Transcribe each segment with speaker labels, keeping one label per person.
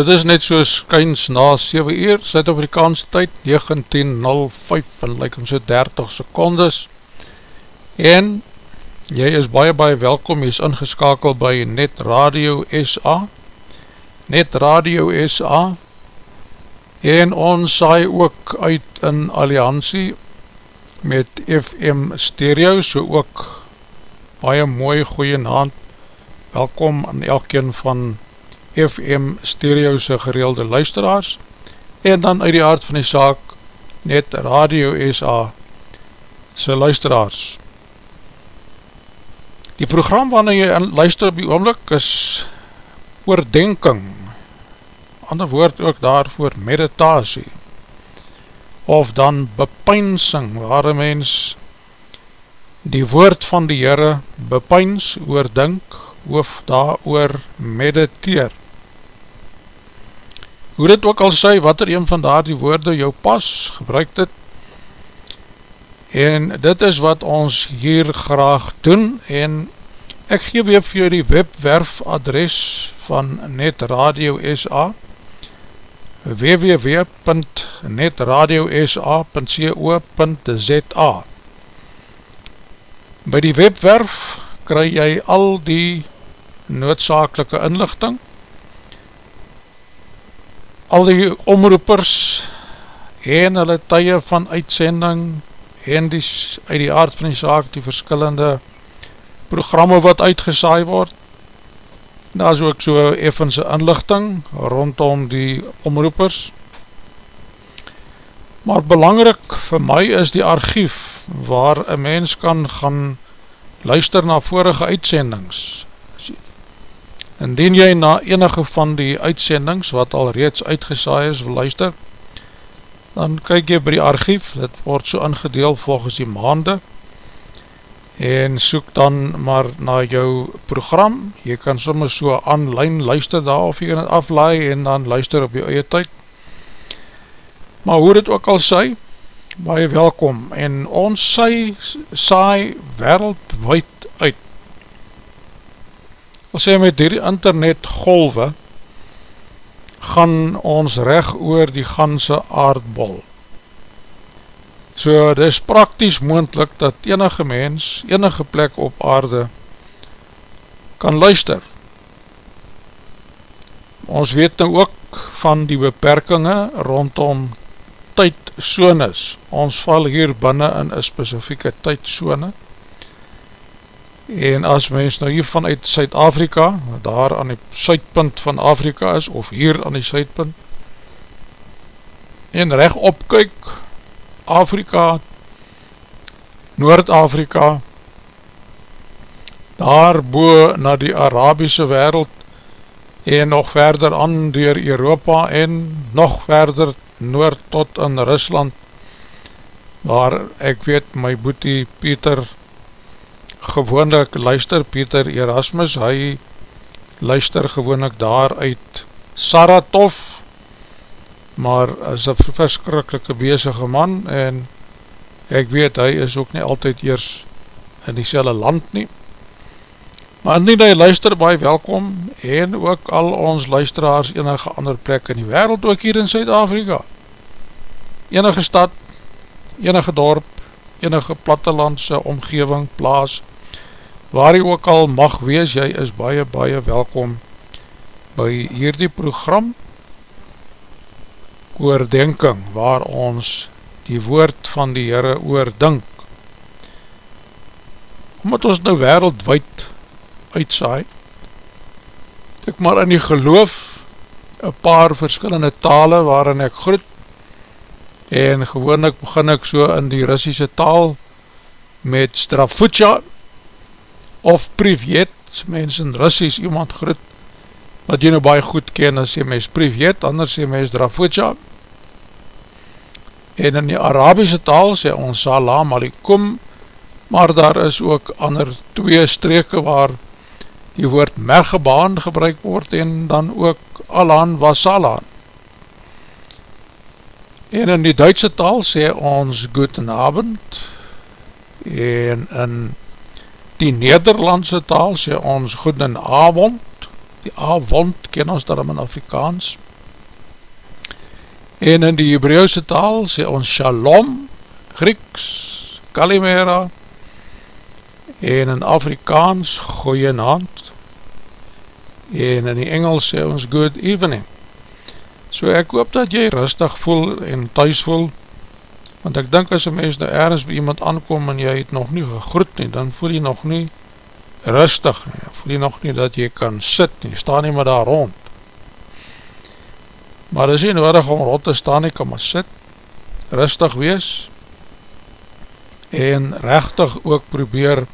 Speaker 1: Dit is net so skyns na 7 uur, Suid-Afrikaanse tyd, 19.05 en like so 30 secondes. En jy is baie baie welkom, jy is ingeskakeld by Net Radio SA. Net Radio SA. En ons saai ook uit in alliantie met FM Stereo, so ook baie mooi goeie naand. Welkom aan elkeen van FM stereo'se gereelde luisteraars en dan uit die aard van die saak net Radio SA se luisteraars. Die program wanneer jy luister op die oomlik is oordenking, ander woord ook daarvoor meditasie, of dan bepynsing, waar een mens die woord van die Heere bepyns, oordink, of daar oor mediteer hoe dit ook al sê, wat er een van daar die woorde jou pas, gebruik dit, en dit is wat ons hier graag doen, en ek geef weer vir jou die webwerf adres van Net Radio SA, www.netradiosa.co.za By die webwerf kry jy al die noodzakelike inlichting, al die omroepers en hulle tye van uitsending en die, uit die aard van die saak die verskillende programme wat uitgesaai word. Daar is ook so effense inlichting rondom die omroepers. Maar belangrik vir my is die archief waar een mens kan gaan luister na vorige uitsendings Indien jy na enige van die uitsendings wat al reeds uitgesaai is wil luister, dan kyk jy by die archief, dit word so ingedeel volgens die maande, en soek dan maar na jou program, jy kan soms so online luister daar, of jy kan het aflaai en dan luister op jou eie tyd. Maar hoe dit ook al sy, baie welkom, en ons sy saai wereldwijd Al sê met die internet golwe gaan ons reg oor die ganse aardbol. So dit is prakties moendlik dat enige mens, enige plek op aarde kan luister. Ons weet nou ook van die beperkinge rondom tydsones. Ons val hier binnen in een specifieke tydsone en as mens nou hier vanuit Suid-Afrika, daar aan die suidpunt van Afrika is, of hier aan die suidpunt, en recht opkyk, Afrika, Noord-Afrika, daar boe na die Arabiese wereld, en nog verder aan door Europa, en nog verder noord tot in Rusland, waar ek weet my boetie Pieter gewoonlik luister Pieter Erasmus, hy luister gewoonlik daar uit Saratov, maar is een verskrikkelike bezige man en ek weet hy is ook nie altyd eers in die selle land nie. Maar indien hy luister, baie welkom en ook al ons luisteraars enige ander plek in die wereld, ook hier in Zuid-Afrika. Enige stad, enige dorp, enige plattelandse omgeving, plaas, waar jy ook al mag wees, jy is baie, baie welkom by hierdie program oordenking, waar ons die woord van die Heere oordink. Omdat ons nou wereldwijd uitsaai, ek maar in die geloof een paar verskillende tale waarin ek groet, en gewoon ek begin ek so in die Russische taal met Strafutja, of privet, mens in Russies iemand groet, wat jy nou baie goed ken, as jy mens privet, anders jy mens drafutja, en in die Arabische taal sê ons salam alikum, maar daar is ook ander twee streke waar die woord mergebaan gebruik word, en dan ook alan wasalan. En in die Duitse taal sê ons goedenavond, en in die Nederlandse taal sê ons goeden avond die A-wond ken ons daarom in Afrikaans, en in die Hebreeuwse taal sê ons Shalom, Grieks, Kalimera, en in Afrikaans goeie naand, en in die Engels sê ons good evening. So ek hoop dat jy rustig voel en thuis voel, want ek dink as een mens nou ergens by iemand aankom en jy het nog nie gegroet nie, dan voel jy nog nie rustig nie, voel jy nog nie dat jy kan sit nie, sta nie maar daar rond. Maar is nie nodig om rond te staan nie, kan maar sit, rustig wees, en rechtig ook probeer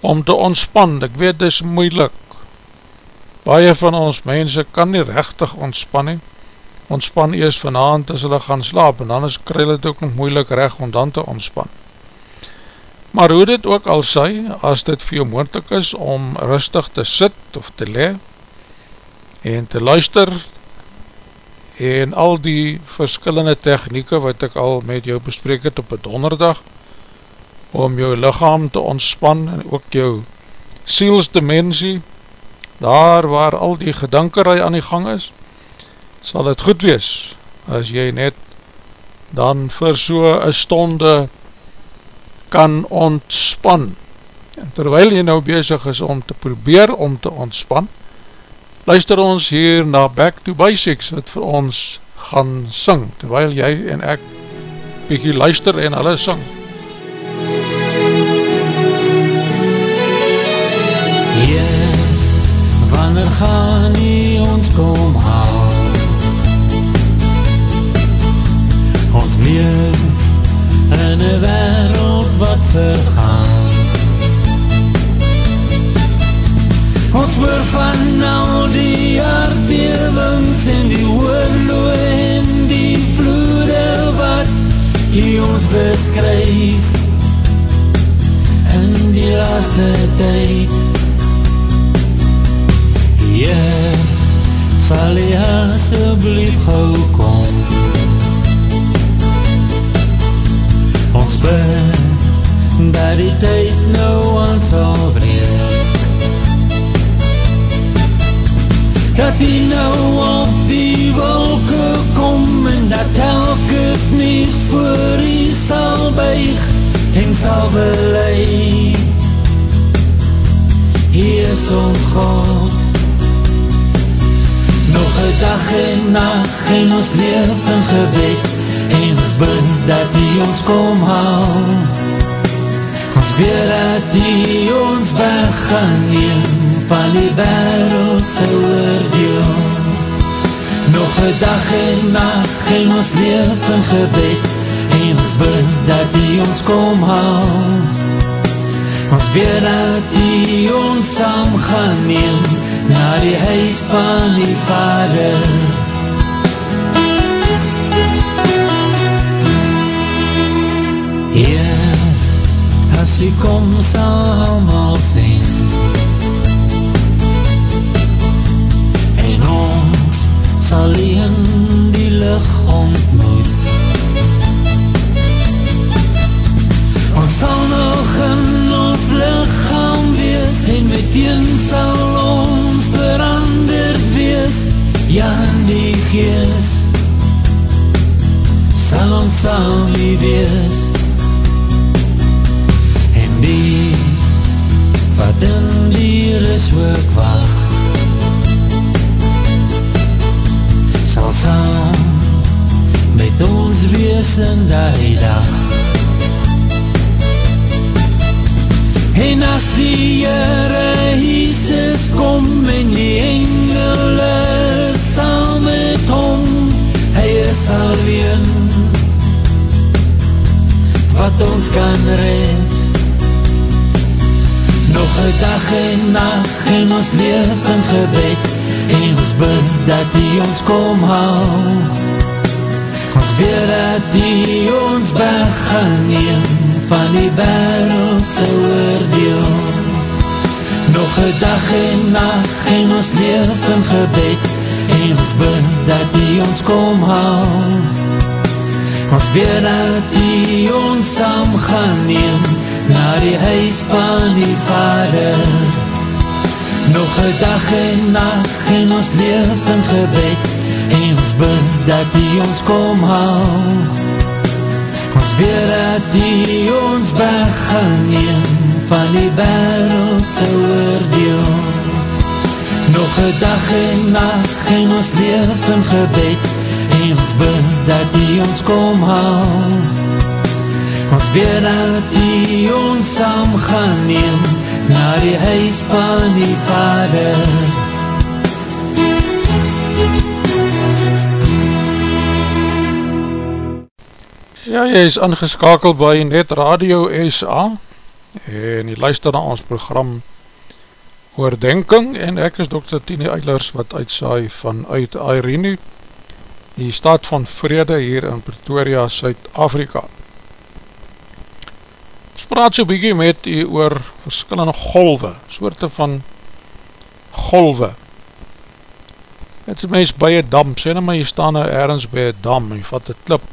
Speaker 1: om te ontspan, ek weet dit is moeilik, baie van ons mense kan nie rechtig ontspan nie, ontspan eers vanavond as hulle gaan slaap en dan is kryl het ook nog moeilik recht om dan te ontspan. Maar hoe dit ook al sy, as dit vir jou moeilijk is om rustig te sit of te le en te luister en al die verskillende technieke wat ek al met jou bespreek het op een donderdag om jou lichaam te ontspan en ook jou sielsdimensie daar waar al die gedankerij aan die gang is sal het goed wees as jy net dan vir so een stonde kan ontspan. En terwyl jy nou bezig is om te probeer om te ontspan, luister ons hier na Back to Basics wat vir ons gaan sing, terwyl jy en ek bykie luister en hulle sing.
Speaker 2: Heer, wanneer gaan nie ons kom haal? Leef in een wereld wat vergaan. Ons hoor van al die aardbewings en die oorloe en die vloede wat die ons beskryf. In die laaste tyd. Heer, sal jy asjeblief gauw kom ons bid dat die tyd nou aan sal breek dat die nou op die wolke kom en dat elke knie voor die sal buig en sal beleid hier is ons God. Nog een dag en nacht en ons leef in gebed ons bid dat die ons kom hou ons weet dat die ons weg gaan neem van die wereldse oordeel. Nog een dag en nacht en ons leef in gebed. En ons bid dat die ons kom hou ons weet dat die ons saam gaan neem na die huis van die vader as u kom sal allemaal sien. En ons sal in die licht ontmoet. Ons sal nog in ons lichaam wees en meteen sal ons veranderd wees. Ja in die gees sal ons sal nie wees die wat in die ris ook wacht. Sal saam met ons wees in die dag. En as die Heere Jesus kom en die engele saam met hom hy is alleen. Wat ons kan red nog een dag en nacht en ons leef in gebed. En ons bid dat die ons kom hou ons weet dat die ons weg gaan neem van die wereldse oordeel. Nog een dag en nacht en ons leef in gebed. En ons bid dat die ons kom hou ons weet dat die ons saam gaan neem na die huis van die vader. Nog een dag en nacht en ons leef in gebed. En ons bid dat die ons kom hou Ons weet dat die ons weg gaan neem Van die wereldse oordeel. Nog een dag en nacht en ons leef in gebed. En ons bid dat die ons kom hou Ons weet dat die ons saam gaan neem Na die huis van die vader
Speaker 1: Ja, jy is ingeskakeld by Net Radio SA En jy luister na ons program Oordenking En ek is Dr. Tini Eilers wat uitsaai vanuit Irene Die stad van vrede hier in Pretoria, Suid-Afrika praat so bykie met u oor verskillende golwe, soorte van golwe. Het is mens by een dam, sê nou maar jy staan nou ergens by een dam, jy vat een klip,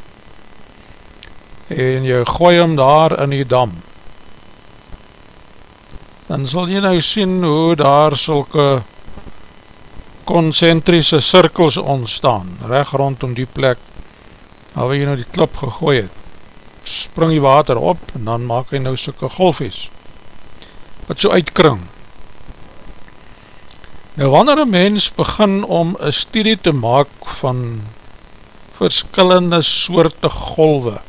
Speaker 1: en jy gooi hem daar in die dam. Dan sal jy nou sien hoe daar sulke concentrische cirkels ontstaan, recht rondom die plek, waar jy nou die klip gegooi het spring die water op en dan maak hy nou soke golfies wat so uitkring. Nou wanneer een mens begin om een studie te maak van verskillende soorte golwe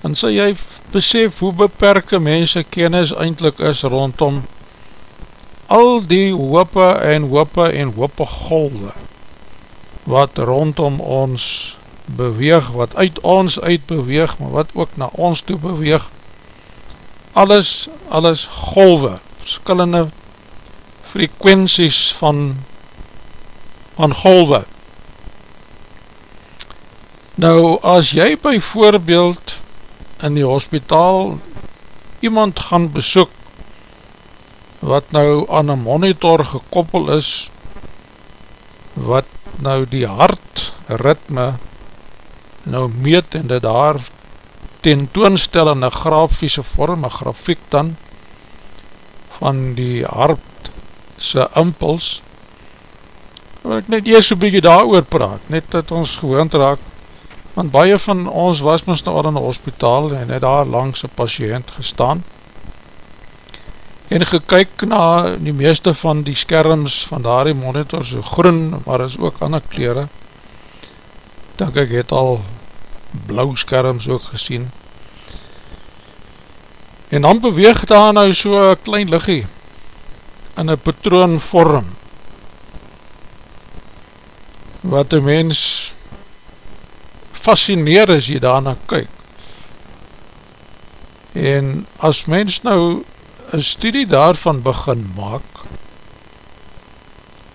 Speaker 1: dan sal jy besef hoe beperke mense kennis eindelijk is rondom al die hoope en hoope en hoope golwe wat rondom ons beweeg, wat uit ons uit beweeg, maar wat ook na ons toe beweeg, alles, alles golwe, verskillende frekwensies van, van golwe. Nou, as jy by voorbeeld in die hospitaal iemand gaan besoek, wat nou aan een monitor gekoppel is, wat nou die hartritme nou meet en dit daar tentoonstel in een grafiese vorm, een grafiek dan, van die hart sy impuls, wil ek net eers so'n bykie daar oor praat, net dat ons gewoond raak, want baie van ons was ons nou al in die hospitaal en het daar langs een patiënt gestaan, en gekyk na die meeste van die skerms van daar die monitor, so groen, maar is ook ander kleren, denk ek het al blauw skerms ook gesien. En dan beweeg daar nou so een klein liggie in een patroon vorm wat een mens fascineer as jy daarna kyk. En as mens nou een studie daarvan begin maak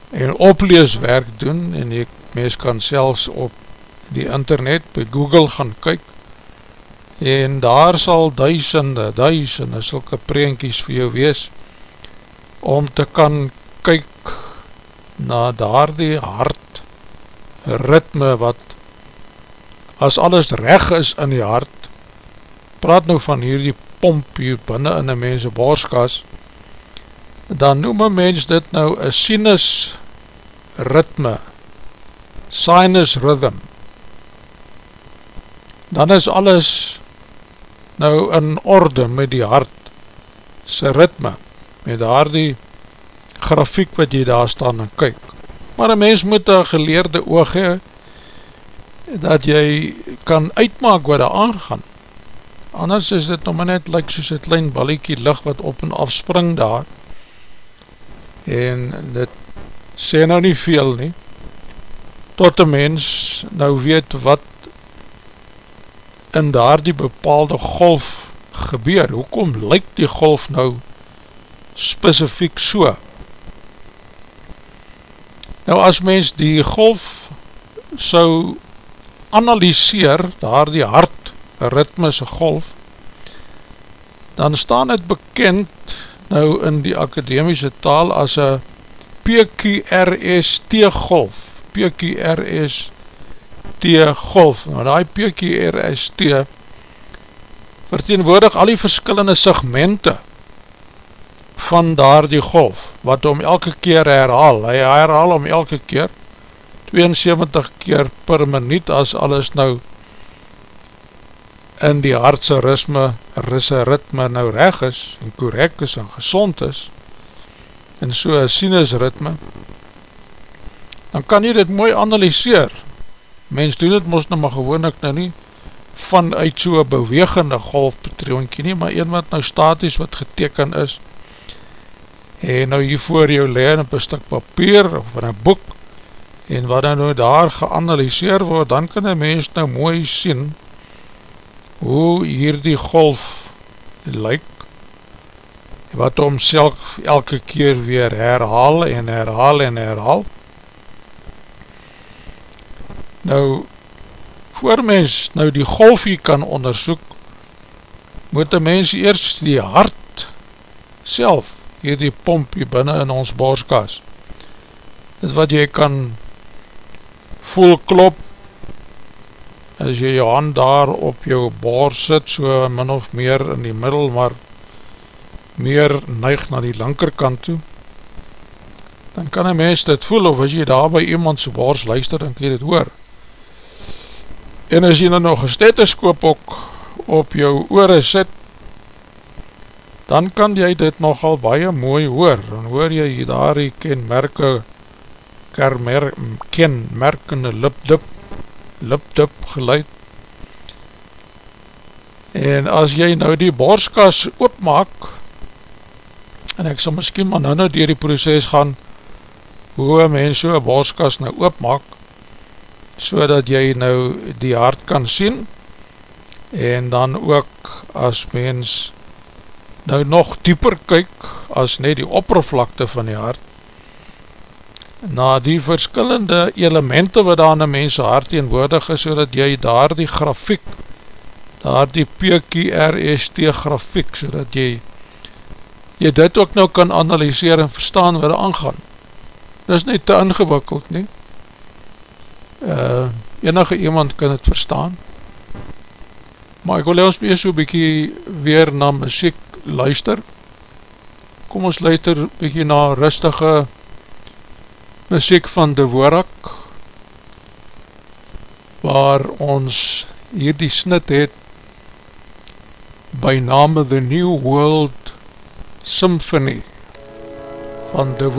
Speaker 1: en opleeswerk doen en jy mens kan selfs op die internet, by Google gaan kyk, en daar sal duisende, duisende sulke preenkies vir jou wees, om te kan kyk na daar die hart ritme wat as alles reg is in die hart, praat nou van hierdie pomp hier binnen in die mense borskas, dan noem een mens dit nou een sinus ritme, sinus rhythm, dan is alles nou in orde met die hart sy ritme, met daar die grafiek wat jy daar staan en kyk. Maar een mens moet een geleerde oog hee, dat jy kan uitmaak wat daar aangaan. Anders is dit nog net like soos een klein balliekie licht wat op en af spring daar. En dit sê nou nie veel nie. Tot een mens nou weet wat in daar die bepaalde golf gebeur, hoekom lyk die golf nou specifiek so? Nou as mens die golf sou analyseer, daar die hart ritmische golf, dan staan het bekend nou in die academische taal as a PQRST golf, Golf, nou die PQRST verteenwoordig al die verskillende segmente van daar die golf, wat om elke keer herhaal, hy herhaal om elke keer, 72 keer per minuut, as alles nou in die hartse ritme, risse ritme nou reg is, en korek is, en gezond is, en so een sinusritme, dan kan jy dit mooi analyseer. Mens doen dit mos nou maar gewoon ek nou nie, vanuit so'n bewegende golfpatroonkie nie, maar een wat nou statisch wat geteken is, en nou hier voor jou leen op een stuk papier, of in een boek, en wat nou daar geanalyseer word, dan kan een mens nou mooi sien, hoe hier die golf lyk, wat homself elke keer weer herhaal en herhaal en herhaal. Nou, voor mens nou die golfie kan onderzoek, moet die mens eers die hart self, hier die pompie binnen in ons borskas, is wat jy kan voel klop, as jy jou hand daar op jou bors sit, so min of meer in die middel, maar meer neig na die linkerkant toe, dan kan een mens dit voel, of as jy daar by iemand so bors luister, dan kan jy dit hoor. En as jy nou nog een stetoskoop ook op jou oore sit, dan kan jy dit nogal baie mooi hoor. Dan hoor jy daar die kenmerke, kenmerkende lip-dip, lip-dip geluid. En as jy nou die borskas oopmaak, en ek sal miskien maar nou nou dier die proces gaan, hoe een mens so een borskas nou oopmaak, so dat jy nou die hart kan sien en dan ook as mens nou nog dieper kyk as net die oppervlakte van die hart na die verskillende elemente wat daar in die mense hart teenwoordig is so dat jy daar die grafiek daar die PQRST grafiek so dat jy jy dit ook nou kan analyseer en verstaan wat er aangaan. Dit is net te ingewikkeld nie uh, enige iemand kan het verstaan. Maar ek wil ons meer so bykie weer na muziek luister. Kom ons luister bykie na rustige muziek van De Worak waar ons hier die snit het by name The New World Symphony van De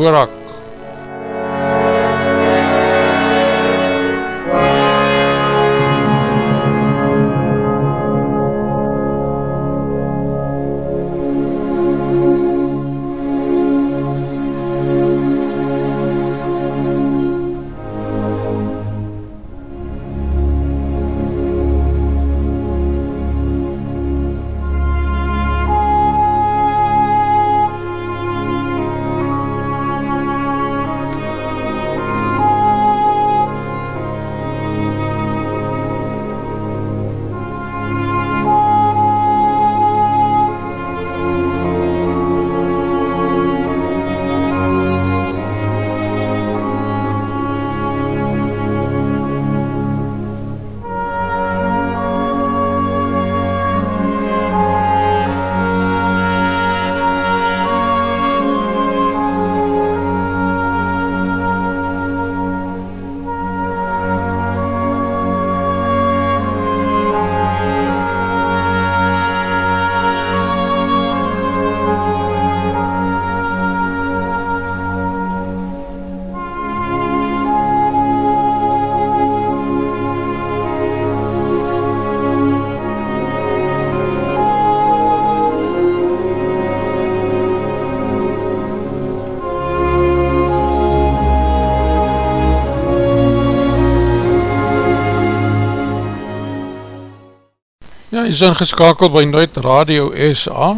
Speaker 1: is ingeskakeld by Noord Radio SA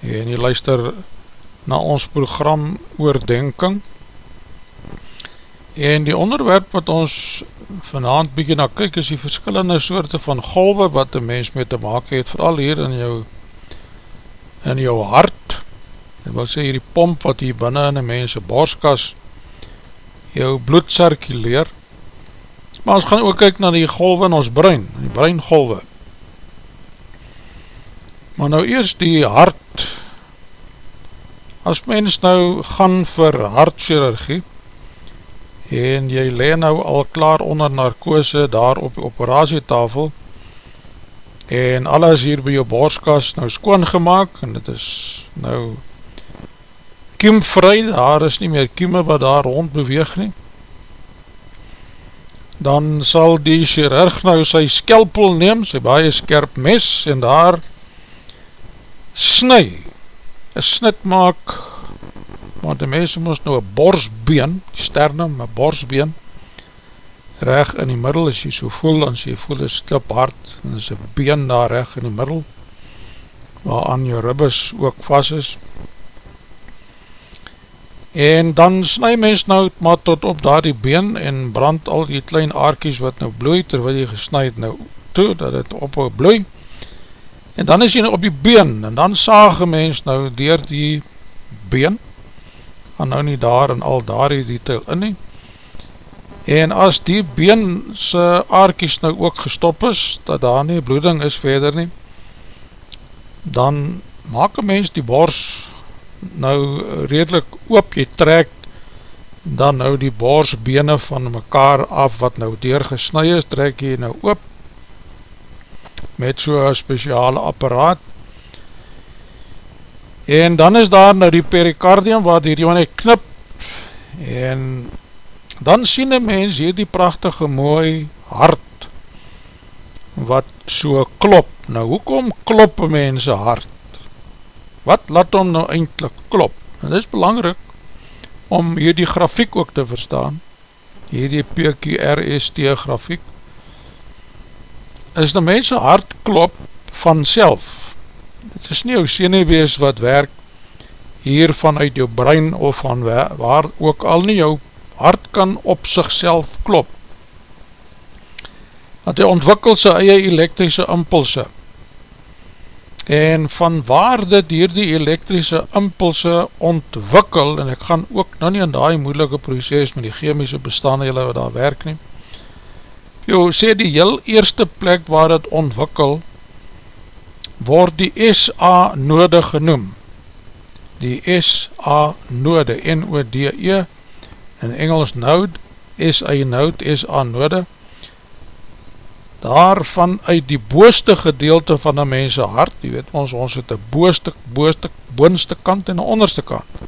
Speaker 1: en jy luister na ons program Oordenking. En die onderwerp wat ons vanavond begin na kyk is die verskillende soorte van golwe wat die mens mee te maak het vooral hier in jou in jou hart. En wil sê hier die pomp wat hier binnen in die mense borskas jou bloed circuleer maar ons gaan ook kyk na die golwe in ons brein die breingolwe Maar nou eerst die hart. As mens nou gaan vir hartchirurgie en jy le nou al klaar onder narkose daar op die operatietafel en alles hier by jou borstkas nou skoongemaak en dit is nou kiemvry, daar is nie meer kieme wat daar rond beweeg nie dan sal die chirurg nou sy skelpel neem, sy baie skerp mes en daar snu, een snit maak want die mense moest nou een borsbeen, sternum, een borsbeen reg in die middel, as jy so voel, as jy voel is klip hard, en is een been daar reg in die middel waar aan jou ribbes ook vast is. En dan snu mens nou maar tot op daar die been en brand al die klein aarkies wat nou bloei terwyl jy gesnuid nou toe dat het op bloei en dan is jy nou op die been en dan saag een mens nou dier die been en nou nie daar en al daar die detail in nie. En as die been sy aarkies nou ook gestop is dat daar nie bloeding is verder nie dan maak een mens die bors nou redelijk oop, jy trek dan nou die borsbene van mekaar af wat nou deurgesnui is, trek jy nou oop met so'n speciale apparaat. En dan is daar nou die pericardium wat hier jy knip. En dan sien een mens hier die prachtige mooi hart wat so klop. Nou hoekom klop een mens hart? Wat laat hom nou eindelijk klop? En dit is belangrijk om hier die grafiek ook te verstaan, hier die PQRST grafiek, is die mense hart klop van self. Dit is nie jou senewees wat werk hier vanuit jou brein of van waar ook al nie jou hart kan op sigself klop. Dat hy ontwikkel sy eie elektrische impulse, en van waar dit hier die elektrische impulse ontwikkel, en ek gaan ook nou nie in die moeilike proces met die chemische bestaanhele wat daar werk nie, jo, sê die heel eerste plek waar het ontwikkel, word die SA node genoem, die SA node, N-O-D-E, in Engels node, SA node, SA node, daarvan uit die booste gedeelte van een mense hart, die weet ons, ons het een booste, booste, boonste kant en een onderste kant,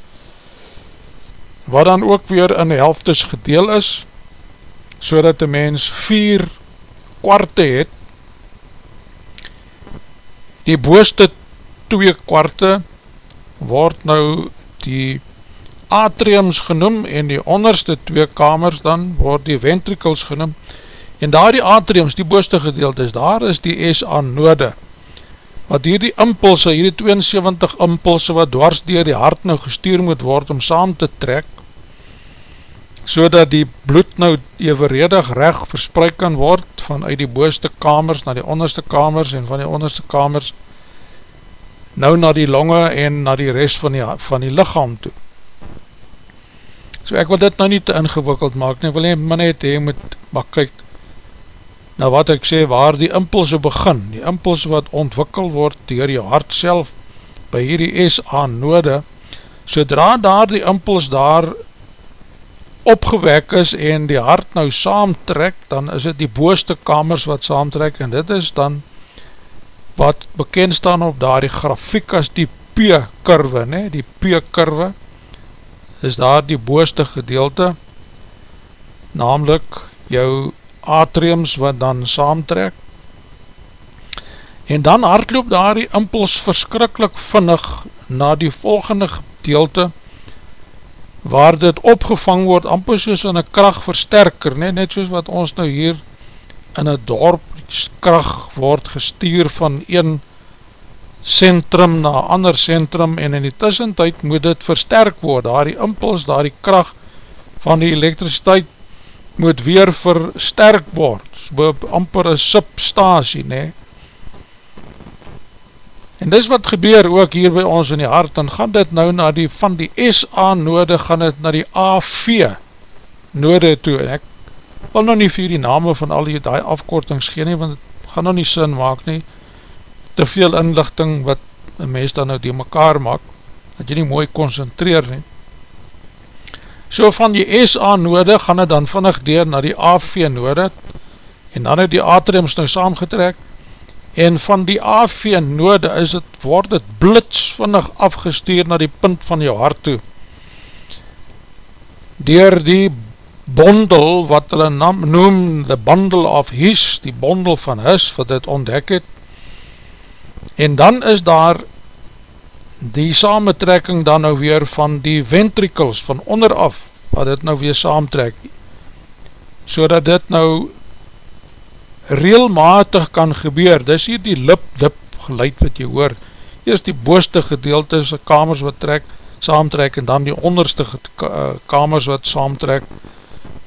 Speaker 1: wat dan ook weer in die helftes gedeel is, so dat die mens vier kwarte het, die booste twee kwarte word nou die atriums genoem en die onderste twee kamers dan word die ventricles genoem. En daar die atriums, die booste gedeelte is, daar is die SA node, wat hier die impulse, hier die 72 impulse wat dwars dier die hart nou gestuur moet word om saam te trek, so dat die bloed nou evenredig recht verspreid kan word vanuit die booste kamers na die onderste kamers en van die onderste kamers nou na die longe en na die rest van die, van die lichaam toe. So ek wil dit nou nie te ingewikkeld maak, nie wil nie, maar net, jy moet maar kyk, nou wat ek sê, waar die impulse begin, die impulse wat ontwikkel word dier jou hart self, by hierdie SA node, sodra daar die impuls daar opgewek is en die hart nou saamtrek, dan is het die booste kamers wat saamtrek en dit is dan wat bekend staan op daar die grafiek as die P-kurwe, die P-kurwe is daar die booste gedeelte, namelijk jou atriums wat dan saamtrek. En dan hardloop daar die impuls verskrikkelijk vinnig na die volgende gedeelte waar dit opgevang word amper soos in een krachtversterker net, net soos wat ons nou hier in een dorp kracht word gestuur van een centrum na ander centrum en in die tussentijd moet dit versterk word, daar die impuls, daar die kracht van die elektriciteit moet weer versterk word, so amper een substasie, ne? En dis wat gebeur ook hier by ons in die hart, dan gaan dit nou na die, van die SA noode, gaan dit na die AV noode toe, en ek wil nou nie vir die name van al die, die afkortings gee nie, want het gaan nou nie sin maak nie, te veel inlichting wat een mens dan nou die mekaar maak, dat jy nie mooi concentreer nie. So van die SA noorde gaan het dan vinnig deur na die AV noorde en dan het die atriums nou saamgetrek en van die AV noorde is het, word het blits vinnig afgestuur na die punt van jou hart toe. Door die bondel wat hulle noem the bundle of his, die bondel van his wat het ontdek het en dan is daar die samentrekking dan nou weer van die ventricles van onderaf, wat dit nou weer saamtrek, so dat dit nou reelmatig kan gebeur, dis hier die lip-dip geluid wat jy hoor, eerst die booste gedeelte is kamers wat trek, saamtrek, en dan die onderste kamers wat saamtrek,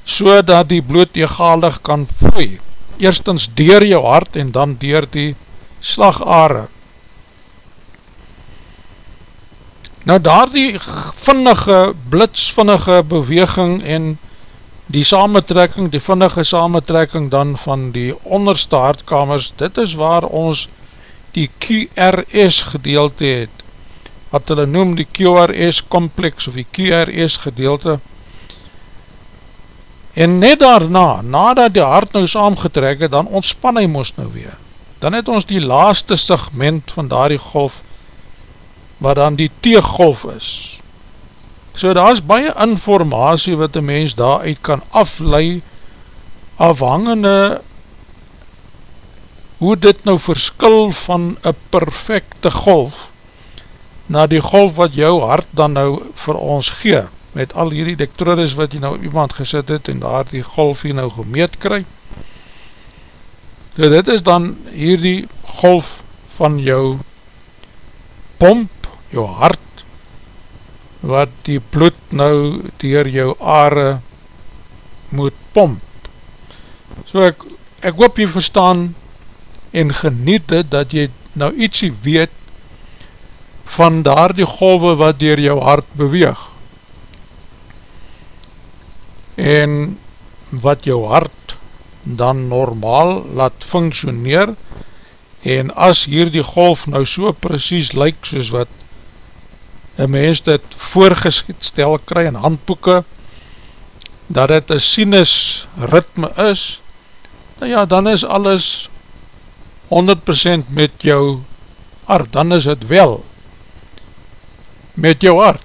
Speaker 1: so dat die bloed egalig kan vloei, eerstens dier jou hart, en dan dier die slagare, Nou daar die vinnige, blitsvinnige beweging en die samentrekking, die vinnige samentrekking dan van die onderste hartkamers, dit is waar ons die QRS gedeelte het, wat hulle noem die QRS complex of die QRS gedeelte. En net daarna, nadat die hart nou saamgetrek het, dan ontspan hy moest nou weer. Dan het ons die laaste segment van daar die golf wat dan die teeggolf is. So daar is baie informatie wat die mens daaruit kan aflei, afhangende hoe dit nou verskil van een perfecte golf, na die golf wat jou hart dan nou vir ons gee, met al hierdie dektrodes wat jy nou iemand gesit het, en daar die golf hier nou gemeet kry. So dit is dan hierdie golf van jou pomp, jou hart, wat die bloed nou dier jou aare moet pomp. So ek, ek hoop jy verstaan en geniet dit, dat jy nou ietsie weet van daar die golwe wat dier jou hart beweeg. En wat jou hart dan normaal laat functioneer, en as hier die golf nou so precies lyk soos wat een mens dit voorgestel kry in handboeken, dat het een sinus ritme is, nou ja, dan is alles 100% met jou hart, dan is het wel met jou hart.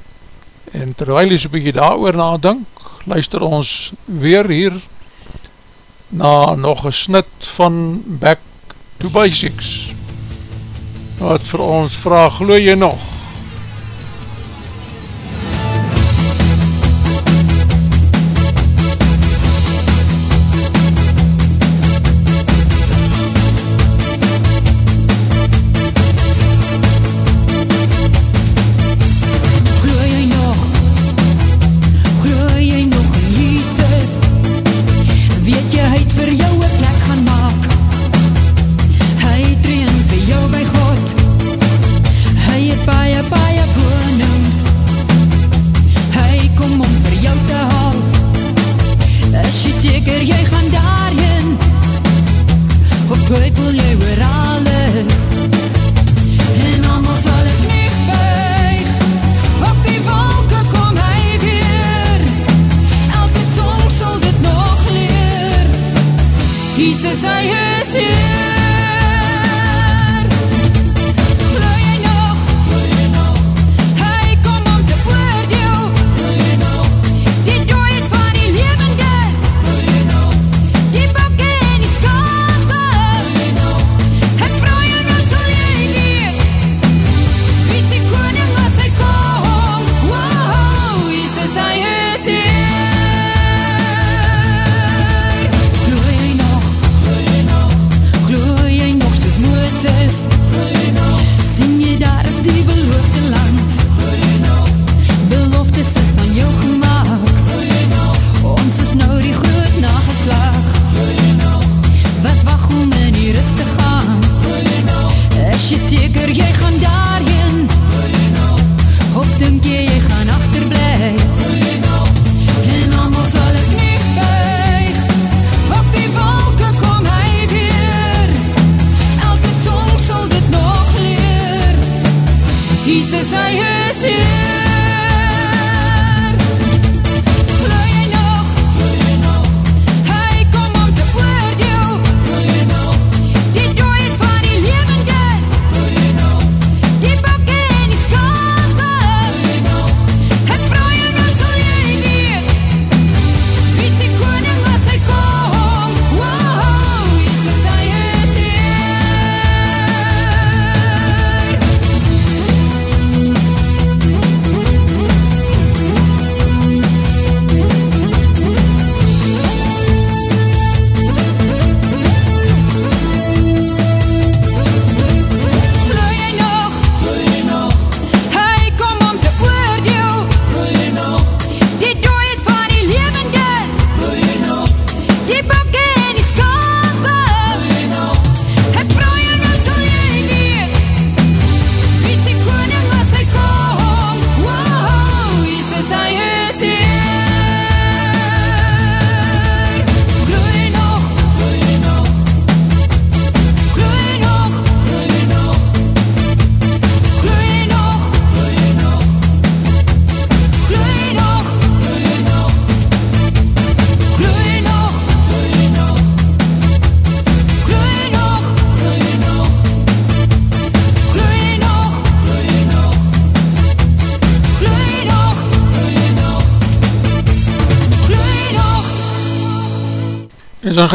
Speaker 1: En terwijl jy so bykie daar oor nadink, luister ons weer hier na nog een snit van Back to Basics. Wat vir ons vraag, geloof jy nog? Jesus, I is here.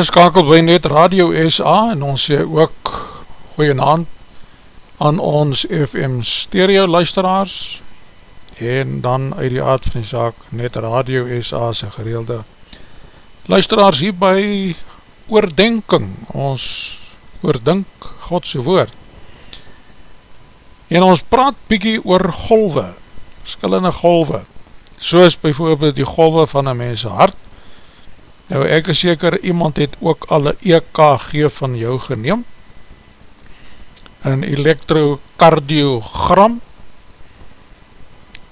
Speaker 1: Ingeskakeld by Net Radio SA en ons sê ook goeie naam aan ons FM stereo luisteraars en dan uit die aard van die zaak Net Radio SA sy gereelde luisteraars hier by oordenking ons oordink Godse woord. En ons praat bykie oor golwe verskillende golwe soos bijvoorbeeld die golwe van een mens hart Nou ek is seker, iemand het ook al een EKG van jou geneem, een elektrokardiogram,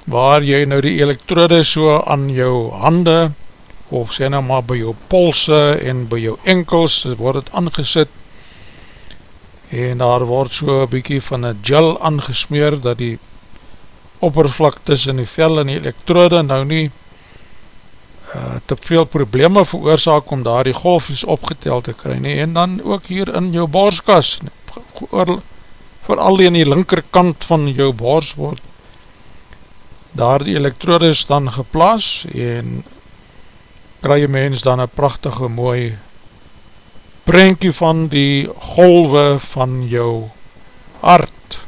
Speaker 1: waar jy nou die elektrode so aan jou hande, of sê nou maar by jou polse en by jou enkels, word het aangesit, en daar word so een bykie van een gel aangesmeer, dat die oppervlak tussen die vel en die elektrode nou nie uh, te veel probleme veroorzaak om daar die golfjes opgeteld te kry nie. en dan ook hier in jou borskas vooral in die linkerkant van jou bors word daar die elektrodes dan geplaas en kry jy mens dan een prachtige mooi prentje van die golwe van jou hart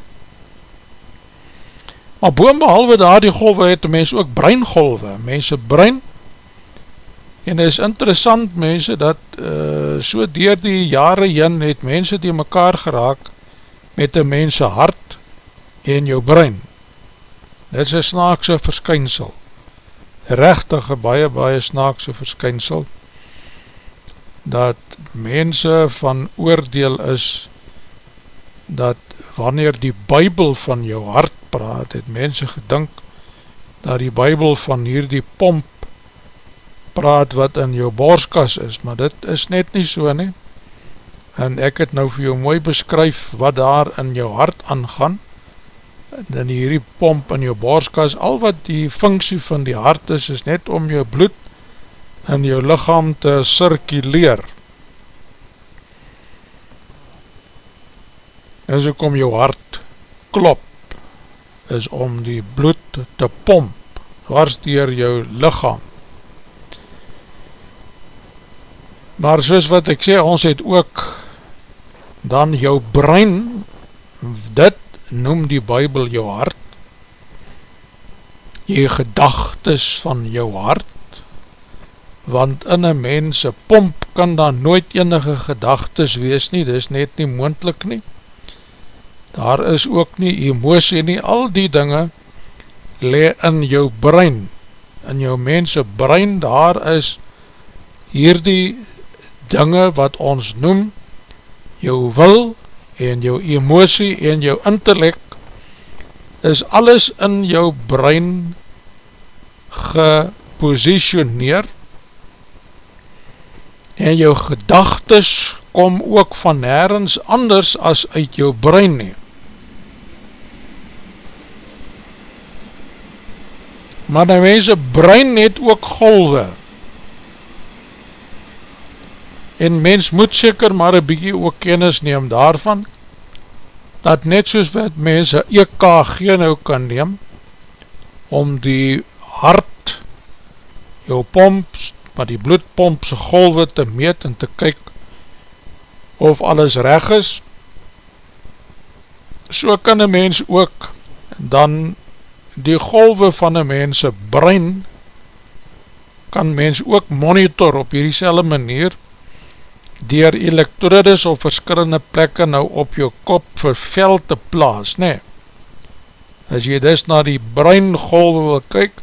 Speaker 1: maar boom behalwe daar die golwe het mens ook breingolwe mense brein En is interessant mense dat uh, so dier die jare jyn het mense die mekaar geraak met die mense hart en jou brein. Dit is een snaakse verskynsel. Rechtige baie baie snaakse verskynsel dat mense van oordeel is dat wanneer die bybel van jou hart praat, het mense gedink dat die bybel van hier die pomp praat wat in jou borskas is, maar dit is net nie so nie. En ek het nou vir jou mooi beskryf wat daar in jou hart aangaan, in hierdie pomp in jou borskas, al wat die funksie van die hart is, is net om jou bloed in jou lichaam te circuleer. En so kom jou hart klop, is om die bloed te pomp, dwars dier jou lichaam. Maar soos wat ek sê, ons het ook dan jou brein, dit noem die bybel jou hart, jy gedagtes van jou hart, want in een mens, een pomp kan daar nooit enige gedagtes wees nie, dit is net nie moendlik nie, daar is ook nie emosie nie, al die dinge le in jou brein, in jou mense brein, daar is hierdie dinge wat ons noem jou wil en jou emosie en jou intellect is alles in jou brein gepositioneer en jou gedagtes kom ook van nergens anders as uit jou brein neem. Maar die mense brein het ook golwe en mens moet seker maar een bykie ook kennis neem daarvan, dat net soos wat mense EKG nou kan neem, om die hart, jou pomps, maar die bloedpompse golwe te meet en te kyk of alles reg is, so kan een mens ook dan die golwe van een mense brein, kan mens ook monitor op hierdie selle manier, dier elektrodes op verskillende plekke nou op jou kop vir vel te plaas, nee. As jy dus na die breingolwe wil kyk,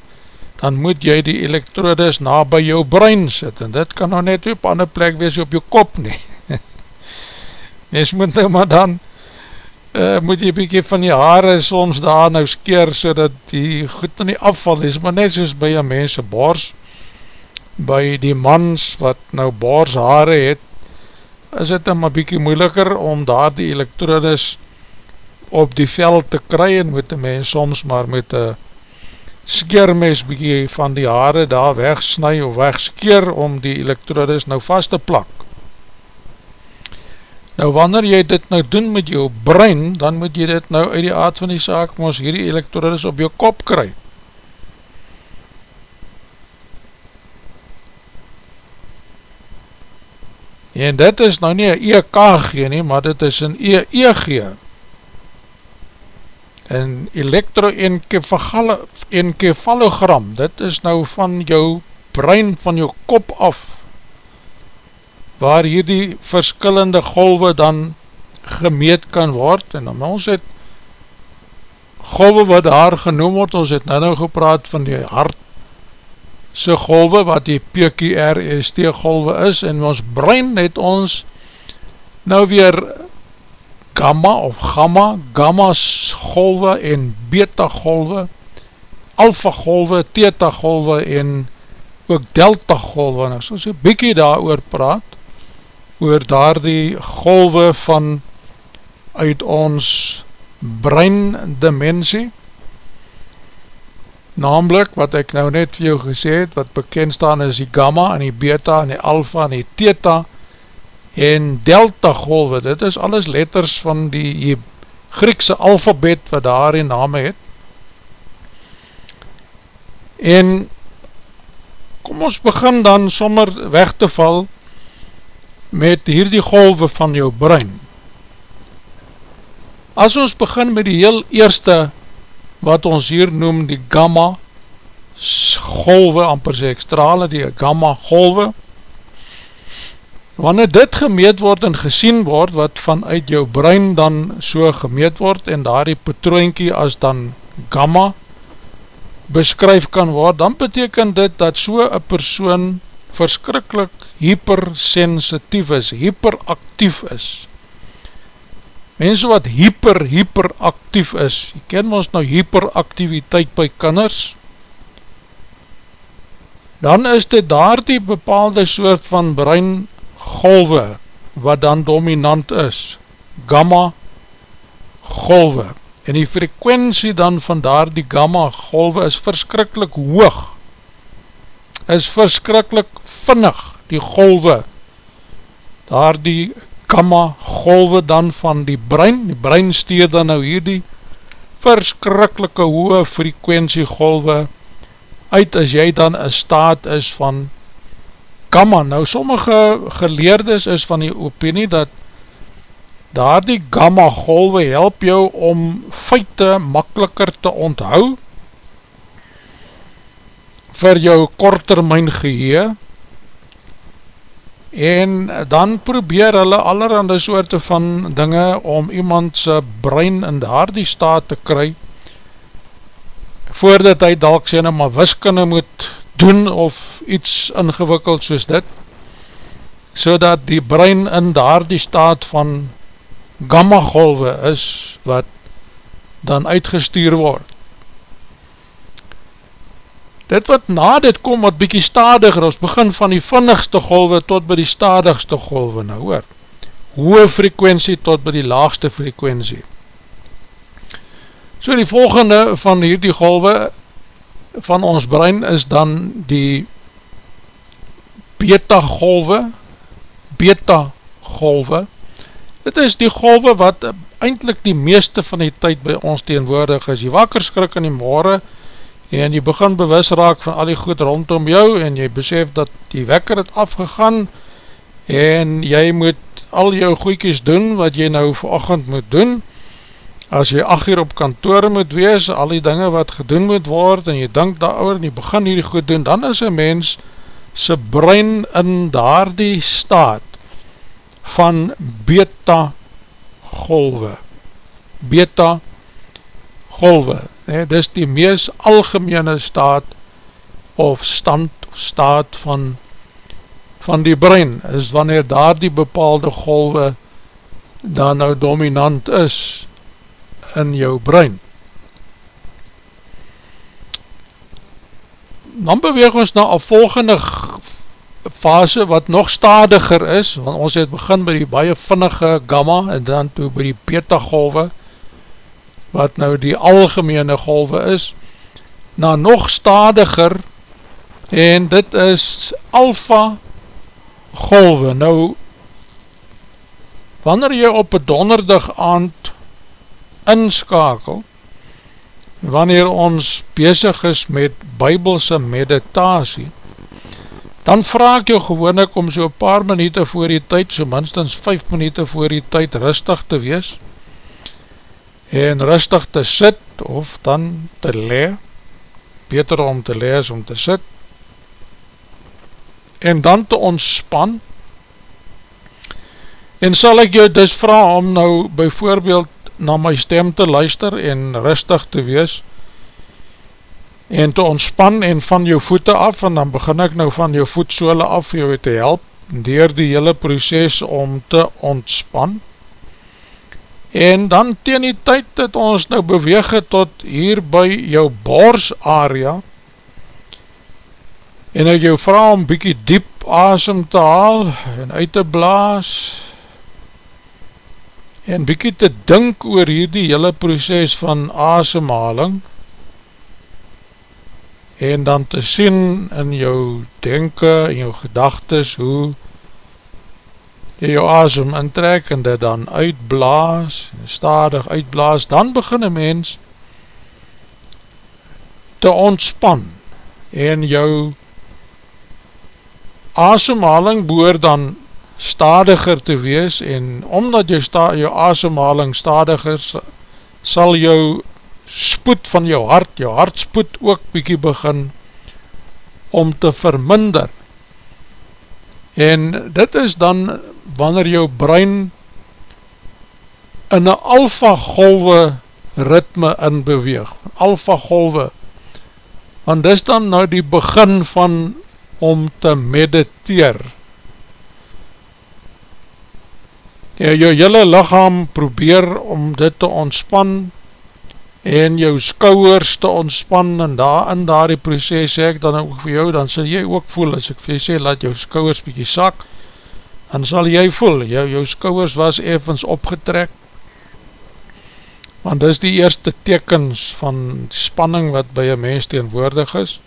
Speaker 1: dan moet jy die elektrodes na by jou brein sit, en dit kan nou net op ander plek wees op jou kop nie. Mens moet nou maar dan, uh, moet jy bykie van die haare soms daar nou skeer, so dat die goed nou nie afval is, maar net soos by een mense bors, by die mans wat nou bors haare het, is dan maar bykie moeiliker om daar die elektrodes op die veld te kry en moet die mens soms maar met een skeermes bykie van die haare daar wegsnui of wegskeer om die elektrodes nou vast te plak. Nou wanneer jy dit nou doen met jou brein, dan moet jy dit nou uit die aard van die saak, ons hierdie elektrodes op jou kop kry. En dit is nou nie EKG nie, maar dit is een EEG. Een elektro-enkefalogram, dit is nou van jou brein, van jou kop af, waar hier die verskillende golwe dan gemeet kan word, en dan ons het golwe wat daar genoem word, ons het nou nou gepraat van die hart, se golwe wat die PQRST golwe is en ons brein het ons nou weer gamma of gamma, gamma golwe en beta golwe, alpha golwe, theta golwe en ook delta golwe. Nou, soos ek bykie daar oor praat, oor daar die golwe van uit ons brein dimensie, namelijk wat ek nou net vir jou gesê het, wat bekend staan is die gamma en die beta en die alpha en die theta en delta golwe, dit is alles letters van die Griekse alfabet wat daar in name het. En kom ons begin dan sommer weg te val met hierdie golwe van jou brein. As ons begin met die heel eerste wat ons hier noem die gamma golwe, amper sê ek strale, die gamma golwe. Wanneer dit gemeet word en gesien word, wat vanuit jou brein dan so gemeet word, en daar die patroonkie as dan gamma beskryf kan word, dan beteken dit dat so een persoon verskrikkelijk hypersensitief is, hyperactief is mense wat hyper, hyperactief is, jy ken ons nou hyperactiviteit by kinders, dan is dit daar die bepaalde soort van brein golwe, wat dan dominant is, gamma golwe, en die frekwensie dan van daar die gamma golwe is verskrikkelijk hoog, is verskrikkelijk vinnig, die golwe, daar die gamma golwe dan van die brein, die brein steer dan nou hier die verskrikkelike hoge frekwensie golwe uit as jy dan een staat is van gamma. Nou sommige geleerdes is van die opinie dat daar die gamma golwe help jou om feite makkeliker te onthou vir jou korttermijn gehee en dan probeer hulle allerhande soorte van dinge om iemandse brein in daar die staat te kry voordat hy dalk sê nou maar wiskunde moet doen of iets ingewikkeld soos dit so die brein in daar die staat van gamma golwe is wat dan uitgestuur word dit wat na dit kom wat bykie stadiger, ons begin van die vinnigste golwe tot by die stadigste golwe, nou hoor, hoë frekwensie tot by die laagste frekwensie. So die volgende van hierdie golwe van ons brein is dan die beta golwe, beta golwe, dit is die golwe wat eindelijk die meeste van die tyd by ons teenwoordig is, jy wakker skrik in die morgen, en jy begin bewus raak van al die goed rondom jou en jy besef dat die wekker het afgegaan en jy moet al jou goeikies doen wat jy nou verochend moet doen. As jy 8 uur op kantoor moet wees al die dinge wat gedoen moet word en jy denk daar oor en jy begin hierdie goed doen dan is een mens sy brein in daar die staat van beta golwe beta golwe nee, dis die mees algemene staat of stand of staat van van die brein is wanneer daar die bepaalde golwe dan nou dominant is in jou brein. Dan beweeg ons na een volgende fase wat nog stadiger is want ons het begin by die baie vinnige gamma en dan toe by die beta golwe wat nou die algemene golwe is, na nog stadiger, en dit is alfa golwe. Nou, wanneer jy op een donderdag aand inskakel, wanneer ons bezig is met bybelse meditasie, dan vraag ek jou gewoon ek om so paar minuute voor die tyd, so minstens 5 minuute voor die tyd rustig te wees, en rustig te sit, of dan te le, beter om te le as om te sit, en dan te ontspan, en sal ek jou dus vraag om nou byvoorbeeld na my stem te luister en rustig te wees, en te ontspan en van jou voete af, en dan begin ek nou van jou voetsole af jou te help, dier die hele proces om te ontspan, en dan teen die tyd dat ons nou beweeg het tot hier by jou bors area, en ek jou vraag om bykie diep asem te haal, en uit te blaas, en bykie te dink oor hierdie hele proces van asemhaling, en dan te sien in jou denken, in jou gedagtes, hoe jy jou asem intrek en dit dan uitblaas, stadig uitblaas, dan begin een mens te ontspan en jou asemhaling boor dan stadiger te wees en omdat jou, sta, jou asemhaling stadiger sal jou spoed van jou hart, jou hartspoed ook bykie begin om te verminder. En dit is dan wanneer jou brein in een alfa golwe ritme in beweeg, alfa golwe, want dis dan nou die begin van om te mediteer. Ja, jou hele lichaam probeer om dit te ontspan, en jou skouwers te ontspan en daar in daar die proces sê ek dan ook vir jou, dan sal jy ook voel as ek vir jy sê, laat jou skouwers bykie sak dan sal jy voel, jou, jou skouwers was evens opgetrek. Want dis die eerste tekens van spanning wat by een mens teenwoordig is.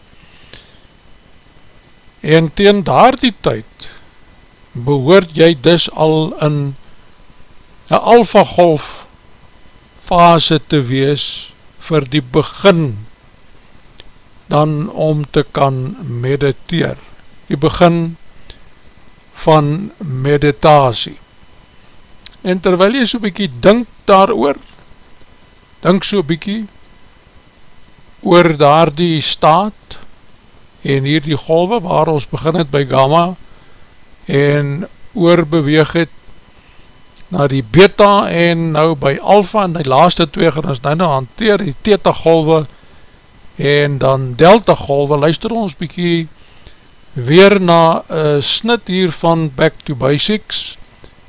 Speaker 1: En teen daar die tyd behoort jy dus al in een alfa golf fase te wees vir die begin dan om te kan mediteer. Die begin van meditasie. En terwyl jy so bykie dink daar oor, dink so bykie oor daar die staat en hier die golwe waar ons begin het by gamma en oorbeweeg het na die beta en nou by alpha en die laaste twee gaan ons nou nou hanteer die theta golwe en dan delta golwe luister ons bykie weer na uh, snit hier van back to basics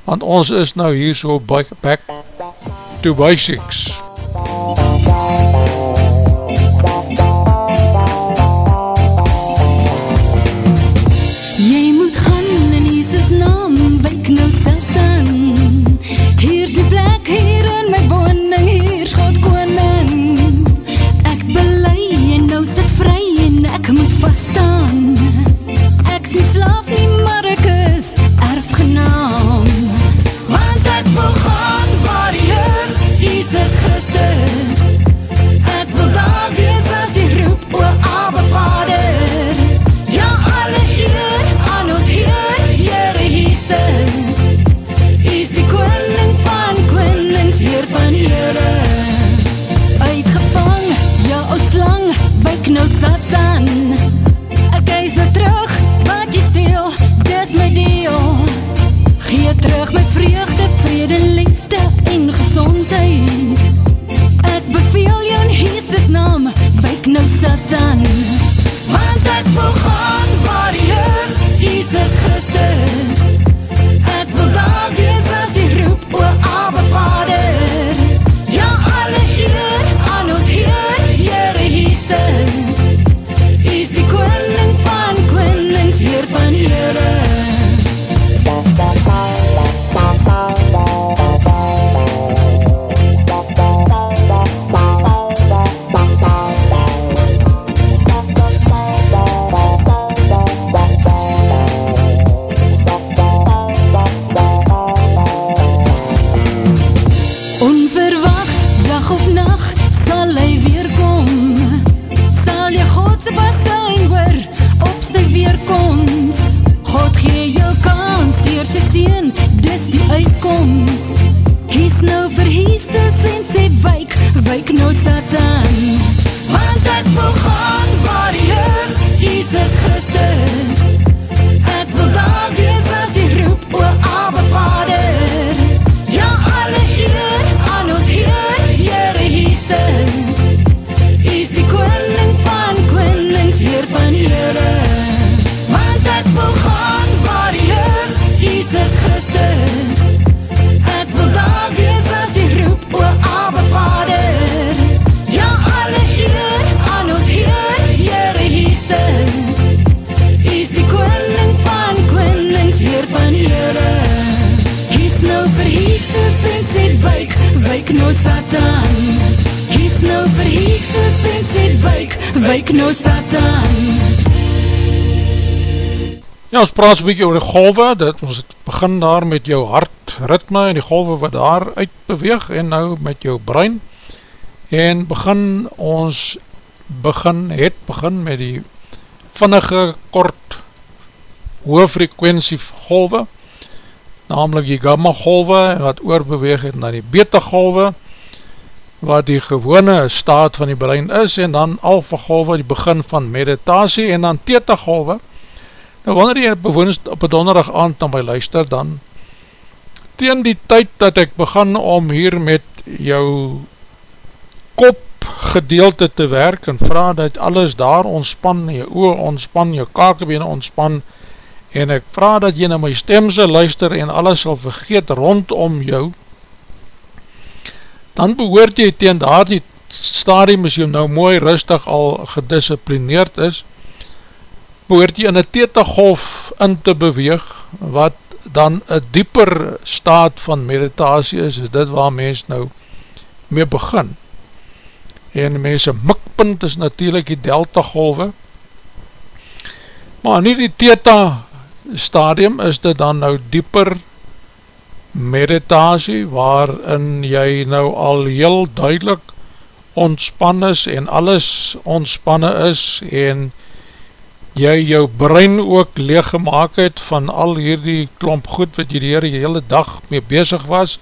Speaker 1: want ons is nou hier so back, back to basics.
Speaker 2: Jesus
Speaker 3: wijk nou Satan Want ek wil gaan nou Satan. Kies nou vir Jesus en sê wijk, wijk nou Satan.
Speaker 1: Ja, ons praat so'n bykie oor die golwe, dit, ons het begin daar met jou hartritme en die golwe wat daar uitbeweeg en nou met jou brein. En begin ons begin, het begin met die vinnige, kort, hoofrekwensie golwe namelijk die gamma golwe wat oorbeweeg het na die beta golwe wat die gewone staat van die brein is en dan alpha golwe die begin van meditasie en dan theta golwe Nou wanneer jy bewoonst op een donderdag aand na my luister, dan teen die tyd dat ek begin om hier met jou kop gedeelte te werk en vraag dat alles daar ontspan, jou oor ontspan, jou kakebene ontspan en ek vraag dat jy na my stemse luister en alles sal vergeet rondom jou dan behoort jy teen daar die stadium as jy nou mooi rustig al gedisciplineerd is behoort jy in een theta golf in te beweeg, wat dan een dieper staat van meditasie is, is dit waar mens nou mee begin. En mens een mikpunt is natuurlijk die delta golwe, maar nie die theta stadium is dit dan nou dieper meditasie, waarin jy nou al heel duidelik ontspan is en alles ontspanne is en jy jou brein ook leeg gemaakt het van al hierdie klomp goed wat jy die hele dag mee bezig was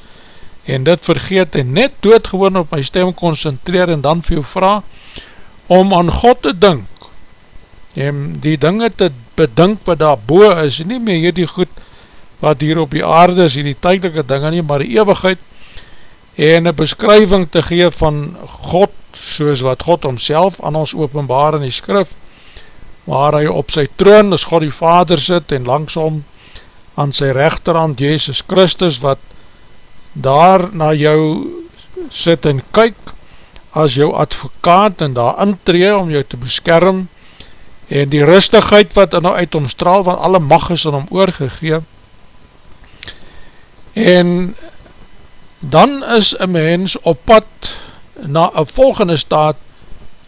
Speaker 1: en dit vergeet en net doodgewoon op my stem concentreer en dan vir jou vraag om aan God te dink en die dinge te bedink wat daar boe is nie meer hierdie goed wat hier op die aarde is, hierdie tydelike dinge nie, maar die eeuwigheid en een beskrywing te gee van God soos wat God omself aan ons openbaar in die skrif waar hy op sy troon as God die Vader sit en langsom aan sy rechterhand Jezus Christus wat daar na jou sit en kyk as jou advokaat en daar intree om jou te beskerm en die rustigheid wat nou uit omstraal van alle mag is in hom oorgegeen en dan is een mens op pad na een volgende staat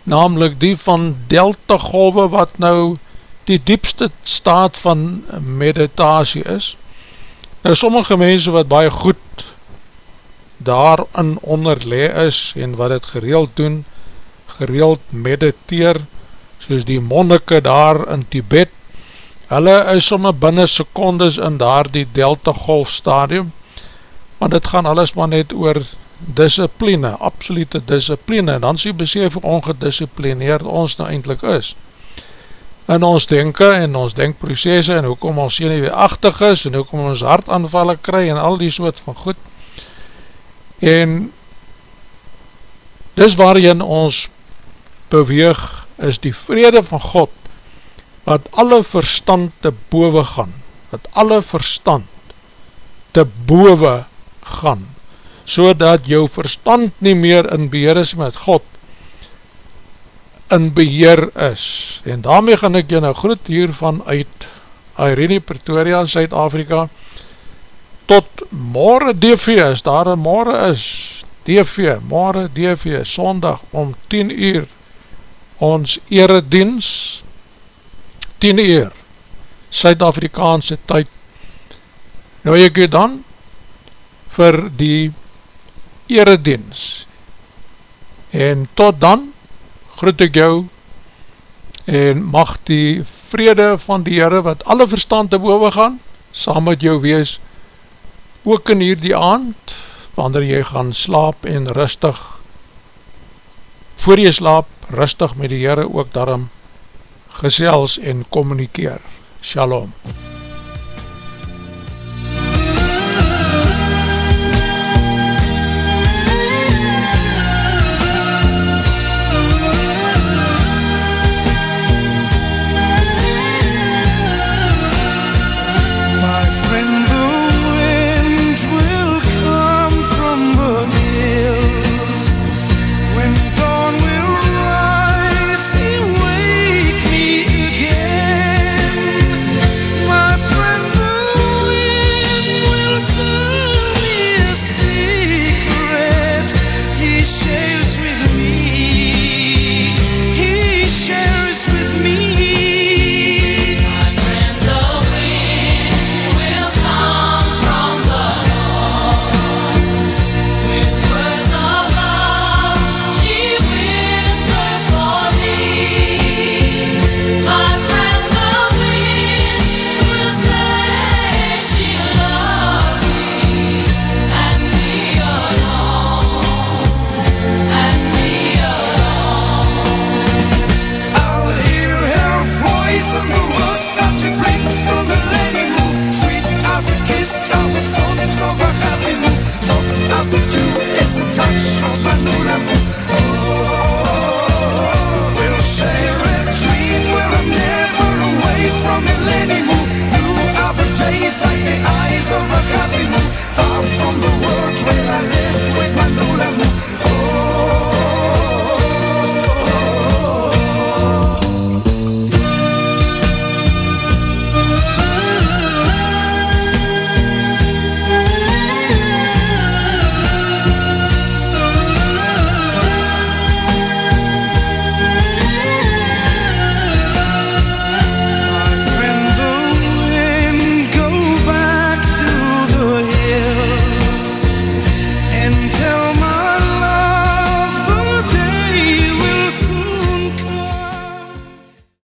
Speaker 1: namelijk die van delta golwe wat nou die diepste staat van meditasie is. Nou sommige mense wat baie goed daarin onderlee is en wat het gereeld doen, gereeld mediteer, soos die monnike daar in Tibet, hulle is somme binnen secondes in daar die delta golf stadium, want het gaan alles maar net oor discipline, absolute discipline, en dan sê besef ongedisciplineerd ons nou eindelijk is. In ons denken en ons denkprocesse en hoekom ons sê nie weerachtig is en hoekom ons hartaanvallen kry en al die soort van goed. En dis waarin ons beweeg is die vrede van God wat alle verstand te bowe gaan, wat alle verstand te bowe gaan so dat jou verstand nie meer in beheer is met God, in beheer is. En daarmee gaan ek jou nou groet hiervan uit Irene Pretoria in Zuid-Afrika, tot morgen DV is, daar een morgen is, DV, morgen DV, sondag om 10 uur, ons eredienst, 10 uur, Suid-Afrikaanse tyd, nou ek u dan, vir die eredienst. En tot dan groet ek jou en mag die vrede van die Heere wat alle verstand te boven gaan, saam met jou wees, ook in hierdie aand, wanneer jy gaan slaap en rustig voor jy slaap, rustig met die Heere ook daarom gesels en communikeer. Shalom. Shalom.